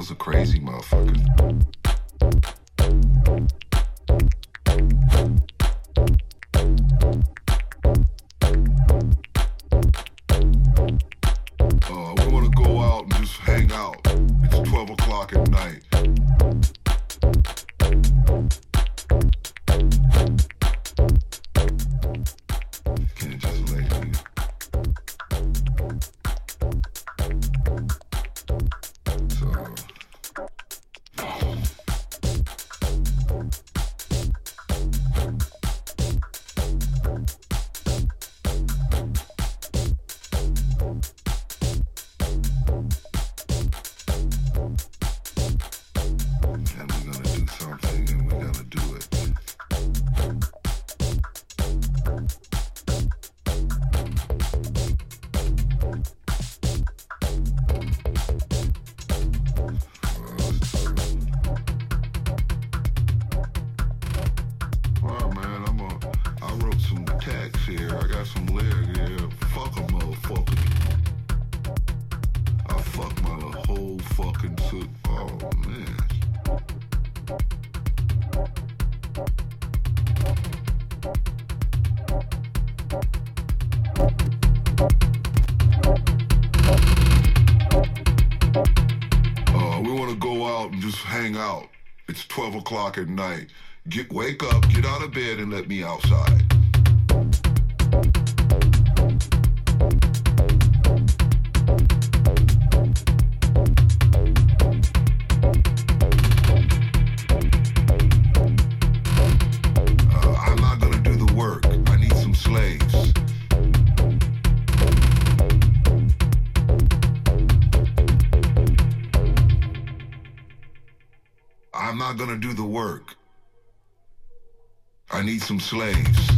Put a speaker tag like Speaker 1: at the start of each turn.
Speaker 1: Those are crazy motherfuckers. I need some slaves.